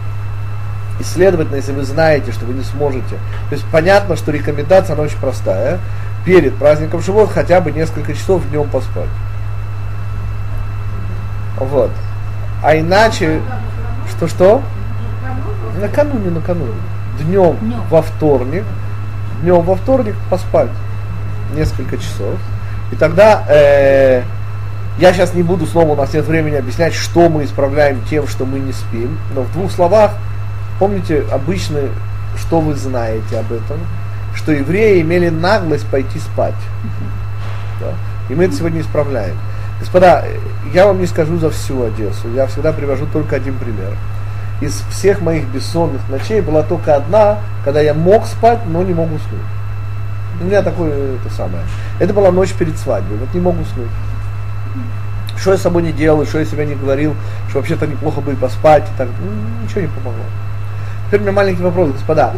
И, следовательно, если вы знаете, что вы не сможете, то есть понятно, что рекомендация, она очень простая, перед праздником Шивот хотя бы несколько часов днем поспать. Вот. А иначе, что-что? Накануне, накануне. Днем во вторник, днем во вторник поспать несколько часов. И тогда э, я сейчас не буду снова, у нас нет времени объяснять, что мы исправляем тем, что мы не спим. Но в двух словах, помните, обычно, что вы знаете об этом, что евреи имели наглость пойти спать. Да? И мы это сегодня исправляем. Господа, я вам не скажу за всю Одессу, я всегда привожу только один пример. Из всех моих бессонных ночей была только одна, когда я мог спать, но не мог уснуть. У меня такое это самое. Это была ночь перед свадьбой. Вот не могу уснуть. Что я с собой не делал, что я себя не говорил, что вообще-то неплохо бы и поспать, и так, ну, ничего не помогло. Теперь у меня маленький вопрос, господа.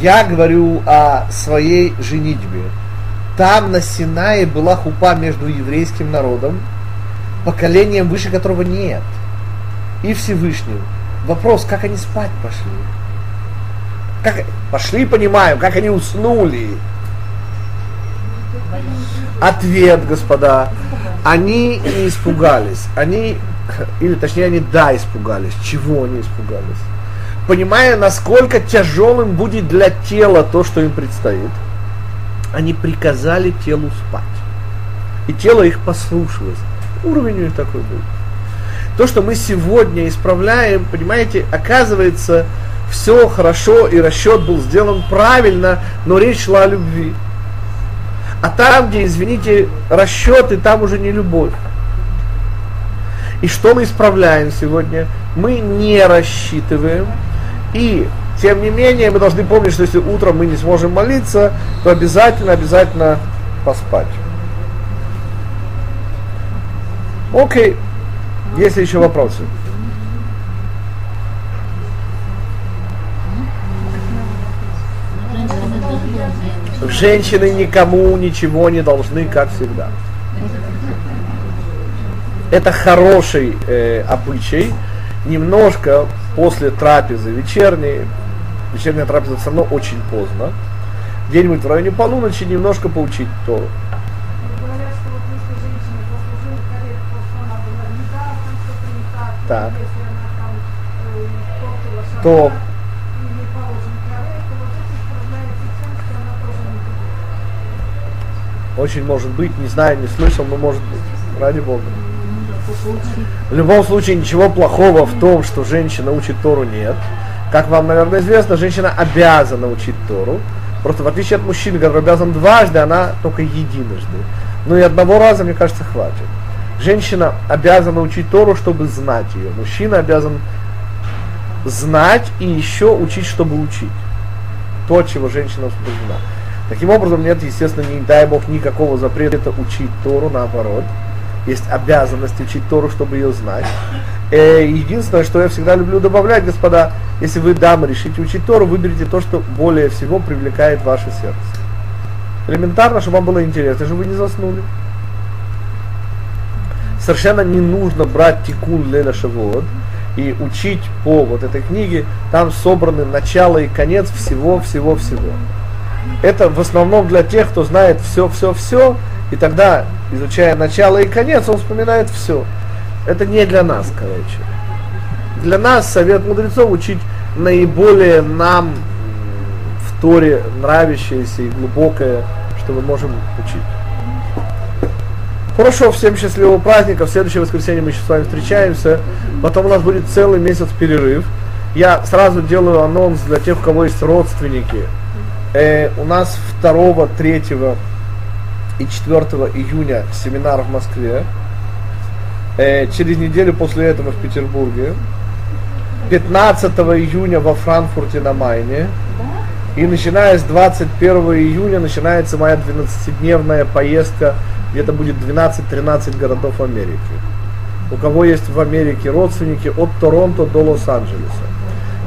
Я говорю о своей женитьбе. Там на Синае была хупа между еврейским народом, поколением выше которого нет, и Всевышним. Вопрос, как они спать пошли? Как, пошли, понимаю, как они уснули. Ответ, господа, они не испугались. Они, или точнее, они да испугались. Чего они испугались? Понимая, насколько тяжелым будет для тела то, что им предстоит, они приказали телу спать. И тело их послушалось. Уровень у них такой был. То, что мы сегодня исправляем, понимаете, оказывается, все хорошо и расчет был сделан правильно, но речь шла о любви. А там, где, извините, расчеты, там уже не любовь. И что мы исправляем сегодня? Мы не рассчитываем. И, тем не менее, мы должны помнить, что если утром мы не сможем молиться, то обязательно, обязательно поспать. Окей. Есть ли еще вопросы? Женщины никому ничего не должны, как всегда. Это хороший э, обычай. Немножко после трапезы вечерней, вечерняя трапеза все равно очень поздно, где-нибудь в районе полуночи немножко поучить Тору. Так. То Очень может быть, не знаю, не слышал, но может быть. Ради Бога. В любом случае, ничего плохого в том, что женщина учит Тору, нет. Как вам, наверное, известно, женщина обязана учить Тору. Просто в отличие от мужчины, который обязан дважды, она только единожды. Но и одного раза, мне кажется, хватит. Женщина обязана учить Тору, чтобы знать ее. Мужчина обязан знать и еще учить, чтобы учить. То, чего женщина освобождена. Таким образом, нет, естественно, не дай Бог никакого запрета учить Тору, наоборот. Есть обязанность учить Тору, чтобы ее знать. Э, единственное, что я всегда люблю добавлять, господа, если вы, дамы, решите учить Тору, выберите то, что более всего привлекает ваше сердце. Элементарно, чтобы вам было интересно, чтобы вы не заснули. Совершенно не нужно брать тикун Леля Шавуот и учить по вот этой книге. Там собраны начало и конец всего-всего-всего. Это в основном для тех, кто знает все-все-все, и тогда, изучая начало и конец, он вспоминает все. Это не для нас, короче. Для нас совет мудрецов учить наиболее нам в Торе нравящееся и глубокое, что мы можем учить. Хорошо, всем счастливого праздника. В следующее воскресенье мы еще с вами встречаемся. Потом у нас будет целый месяц перерыв. Я сразу делаю анонс для тех, у кого есть родственники. Э, у нас 2, 3 и 4 июня семинар в Москве. Э, через неделю после этого в Петербурге. 15 июня во Франкфурте на Майне. И начиная с 21 июня начинается моя 12-дневная поездка, где-то будет 12-13 городов Америки. У кого есть в Америке родственники от Торонто до Лос-Анджелеса.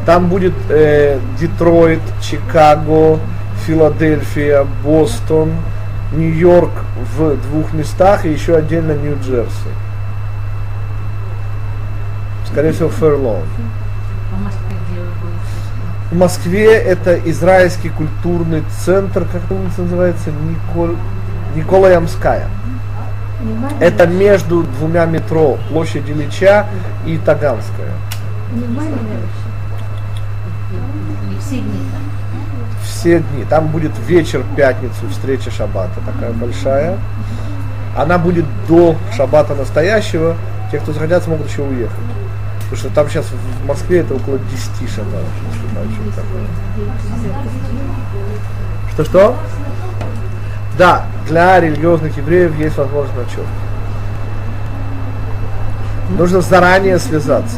Там будет э, Детройт, Чикаго, Филадельфия, Бостон, Нью-Йорк в двух местах и еще отдельно Нью-Джерси. Скорее всего, Ферлон. В Москве это израильский культурный центр, как это называется, Николь, Николаямская. Это между двумя метро, площадь Ильича и Таганская. Все дни все дни. Там будет вечер пятницу, встреча шаббата такая большая. Она будет до шаббата настоящего. Те, кто захотят, смогут еще уехать. Потому что там сейчас в Москве это около 10 шаббатов. Что-что? Да, для религиозных евреев есть возможность ночевки. Нужно заранее связаться.